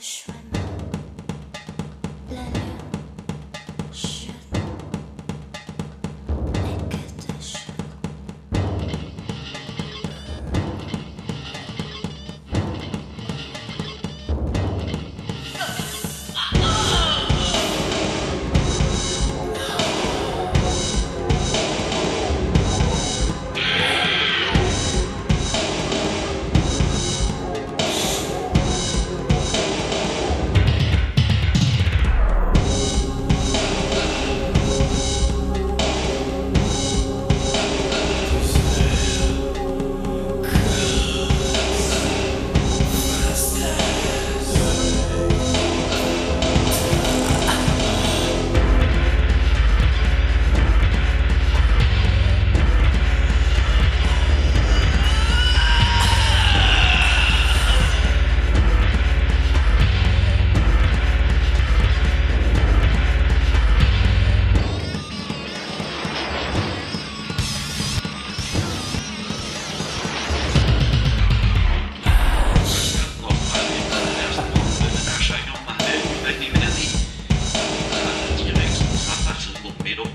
schwank. middle.